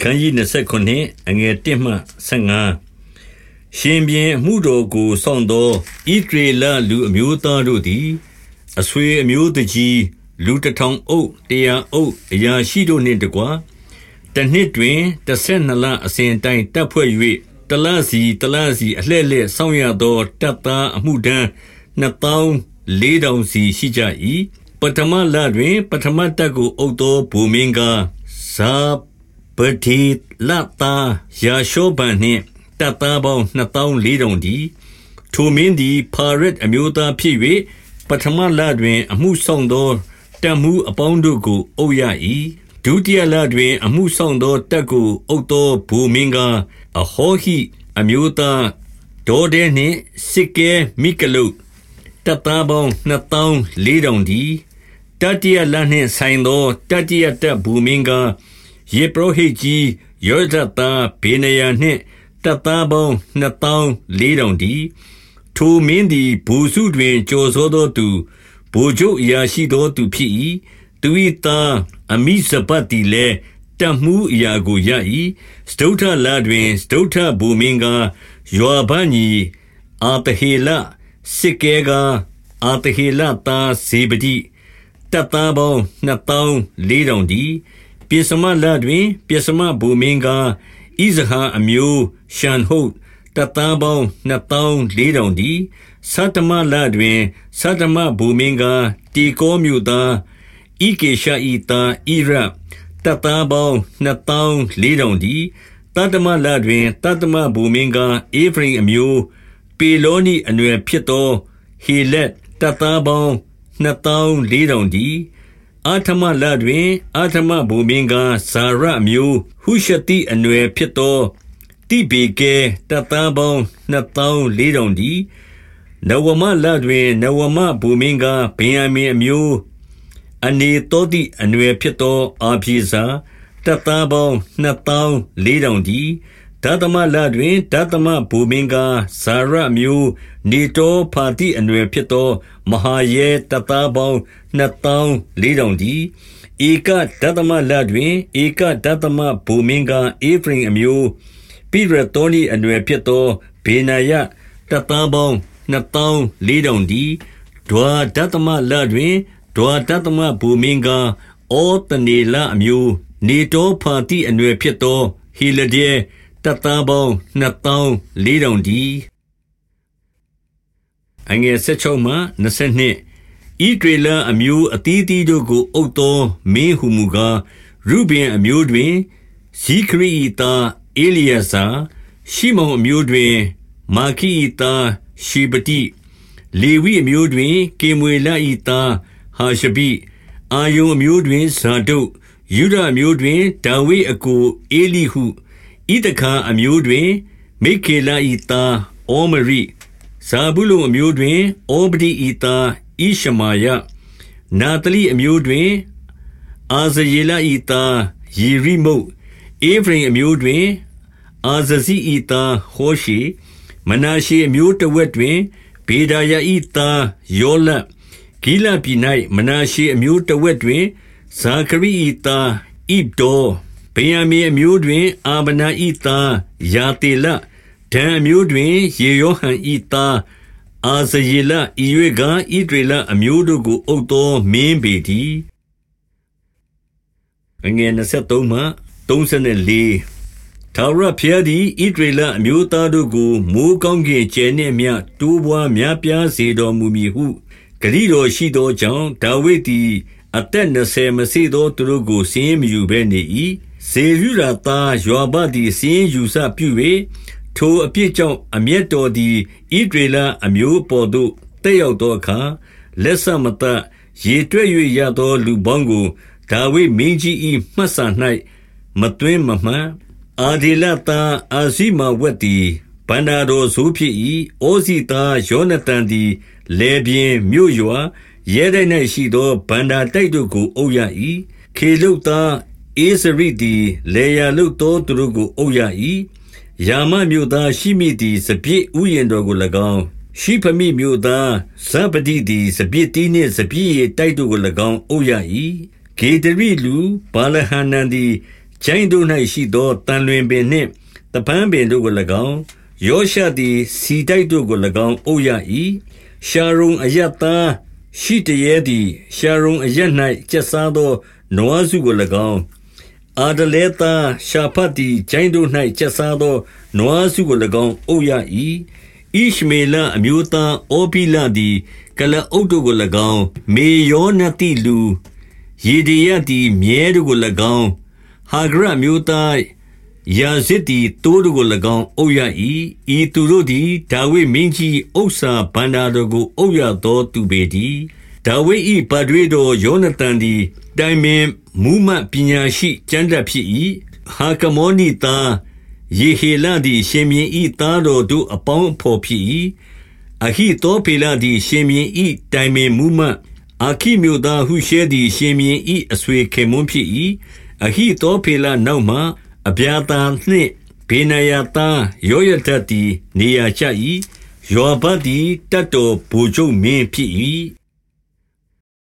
ခန်းကြီး29အငယ်1မှ15ရှင်ပြန်မှုတော်ကိုစောင့်သောဣဒရေလလူအမျိုးသားတို့သည်အဆွေအမျိုးတကြီးလူတထောင်အုပ်တရားအုပ်အရာရှိတို့နှင့်တကွတနှစ်တွင်12လအစဉ်တိုင်းတပ်ဖွဲ့၍တလစီတလစီအလှဲ့လှဲ့ဆောင်းရသောတပ်သားအမှုတန်း2400စီရှိကြ၏ပထမလတွင် ပထမတပ်ကိုအုပ်သောဘူမင်းကားဇာပ တိလတာယာရှောဘန်နှင့်တပ်သားပေါင်း2400ဒီထိုမင်းသည်ဖာရက်အမျိုးသားဖြစ်၍ပထမလတွင် အမှုဆောင်သောတပ်မှုအပေါင်းတို့ကိုအုပ်ရ၏ဒုတိယလတွင် အမှုဆောင်သောတပ်ကိုအုပ်သောဘူမင်းကားအဟောဟိအမျိုးသားဒေါ်ဒဲနှင့်စစ်ကဲမိကလုတ်တပ်သားပေါင်း2400ဒီတတိယလနှင့်ဆိုင်သောတတိယတပ်ဘူမင်းကား ယေပရောဟိတ်ကြီးယောဇသားဘေနယနှင့်တပ်သားပေါင်း2400ဒီထိုမင်းသည်ဘူစုတွင်ကြော်စောသောသူဗိုလ်ချုပ်အရာရှိသောသူဖြစ်၏သူ၏သားအမိဇပတ်သည်လည်းတမှုအရာကိုရ၏စတုထလာတွင်စတုထဘူမင်းကယောဘညီအာတဟေလစစ်ကဲကအာတဟေလသားဇေပတိတပ်သားပေါင်း2400ဒီ ပိစမလတွင်ပိစမဘူမင်းကဣဇဟာအမျိုးရှန်ဟုတ်တပ်သားပေါင်း2400ဒီသတ္တမလတွင်သတ္တမဘူမင်းကတီကောမြို့သားဣကေရှာဤသားဣရတပ်သားပေါင်း2400ဒီတတ္တမလတွင်တတ္တမဘူမင်းကအေဖရင်အမျိုးပေလောနိအနွယ်ဖြစ်သောဟေလက်တပ်သားပေါင်း2400ဒီ အာထမလတွင်အာထမဘူမင်းကဇာရမျိုး ဟုရှတိအနွယ်ဖြစ်သော တိဘေကဲတပ်သားပေါင်း2400ဒီနဝမလတွင် နဝမဘူမင်းကဗင်ယမင်အမျိုး အနေသောတိအနွယ်ဖြစ်သော အာပြေစာတပ်သားပေါင်း2400ဒီ ဒသမလတွင်ဒသမဘူမင်္ဂါဇာရမျိုး နေတောဖာတိအနွယ်ဖြစ်သော မဟာယေတသားပေါင်း2400ဒီဧကဒသမလတွင်ဧကဒသမဘူမင်္ဂါအေဖရင်အမျိုးပိရတောနိအနွယ်ဖြစ်သောဘေနာယတသားပေါင်း2400ဒီဒွါဒသမလတွင်ဒွါဒသမဘူမင်္ဂါဩတနေလအမျိုး နေတောဖာတိအနွယ်ဖြစ်သောဟီလဒေ တပ်သားပေါင်း2400ဒီအငယ်16မှ22ဤဒေလအမျိုးအသီးသီးတို့ကိုအုပ်သောမင်းဟုမူကားရုဘင်အမျိုးတွင်ဇီခရီဤသားအေလျာဇာရှိမုန်အမျိုးတွင် မာခိဤသားရှေပတိလေဝိအမျိုးတွင် ကေမွေလဤသားဟာရှဘိအာယုံအမျိုးတွင်ဇာဒုတ်ယုဒအမျိုးတွင်ဒါဝိအကိုအေလိဟု ဣသခာအမျိုးတွင် မိခေလဤသားဩမရိ ဇာဘူးလုံအမျိုးတွင်ဩပတိဤသားဣရှမာယနာတလိအမျိုးတွင် အာဇယေလဤသား ယေရိမုတ်အေဖရင်အမျိုးတွင် အာဇဇိဤသားဟောရှိမနာရှေအမျိုးတဝက်တွင်ဘေဒါယဤသားယောလဂိလပြည်၌မနာရှေအမျိုးတဝက်တွင် ဇာခရိဤသား ဣဒ္ဒော ဗင်ယမင်အမျိုးတွင် အာဗနာဤသားယာတေလဒံအမျိုးတွင် ယေယောဟန်ဤသား အာဇယေလဤ၍ကဣဒရေလအမျိုးတို့ကို အုပ်သော မင်းပေတည်းအငယ်23မှ34ထာဝရဘုရားသည်ဣဒရေလအမျိုးသားတို့ကို မိုးကောင်းကင်ကျဲနှင့်မြတိုးပွားများပြားစေတော်မူ မည်ဟု ဂတိတော်ရှိသောကြောင့် ဒါဝိဒ်သည် အသက်20မစေသော သူတို့ကိုစင်းမယူဘဲနေ၏ ဇေရုယာသားယောဘသည်စင်းယူစပြု၍ထိုအပြစ်ကြောင့် အမျက်တော်သည်ဣဒရေလအမျိုးပေါ်သို့တက်ရောက်သောအခါ လက်ဆမတရေတွက်၍ရသော လူပေါင်းကို ဒါဝိမင်းကြီး၏မှတ်စာ၌မသွင်းမမှန်အာဒီလသား အာဇိမဝတ်သည်ဗန္ဒာတော်ဇိုးဖြစ်၏အိုဇိသားယောနသန်သည်လေပြင်းမြို့ရွာ ရဲတဲ့၌ရှိသောဗန္ဒာတိုက်တို့ကို အုပ်ရ၏ခေလုတ်သား ဧစရိသည်လေယာလုတ်သောသူတို့ကို အုပ်ရ၏ယာမမြို့သားရှိမိသည် စပြည့်ဥယျင်တော်ကို၎င်း ရှိဖမိမြို့သားဇပတိသည် စပြည့်တီးနှင့် စပြည့်တိုက်တို့ကို၎င်း အုပ်ရ၏ဂေဒရိလူဘာလဟနန်သည် ချိုင်းတို့၌ရှိသောတန်လွင်ပင်နှင့်တပန်းပင်တို့ကို၎င်း ယောရှသည်စီတိုက်တို့ကို၎င်း အုပ်ရ၏ရှာရုံအယတ်သားရှိတရေသည် ရှာရုံအယတ်၌ကျက်စားသော နွားစုကို၎င်း အာဒလေတာရှာဖတ်သည်ဂျိုင်းတို့၌ကျက်စားသောနွားစုကို၎င်းအုပ်ရ၏ဣရှမေလအမျိုးသားအောပိလသည်ကလအုပ်တို့ကို၎င်းမေယောနတိလူယေဒီယသည်မြဲတို့ကို၎င်းဟာဂရမျိုးသားယာဇစ်သည်တိုးတို့ကို၎င်းအုပ်ရ၏ဤသူတို့သည်ဒါဝိမင်းကြီးဥစ္စာဗန္ဒာတို့ကိုအုပ်ရသောသူပေတည်း ဒါဝိဒ်၏ဗဒွေတော်ယောနသန်သည် တိုင်ပင်မူးမတ်ပညာရှိကျမ်းတတ်ဖြစ်၏ဟာကမောနိသားယေဟေလသည် ရှင်မြင်း၏သားတော်တို့အပေါင်းအဖော်ဖြစ်၏အဟိတောဖေလသည် ရှင်မြင်း၏တိုင်ပင်မူးမတ်အာခိမြို့သားဟုရှဲသည် ရှင်မြင်း၏အဆွေခင်မွန်းဖြစ်၏အဟိတောဖေလနောက်မှအဗျာသာနှင့်ဘေနာယသားယောယဒတ်သည် နေရာချ၏ယောဘတ်သည်တတ်တော်ဘူချုပ်မင်းဖြစ်၏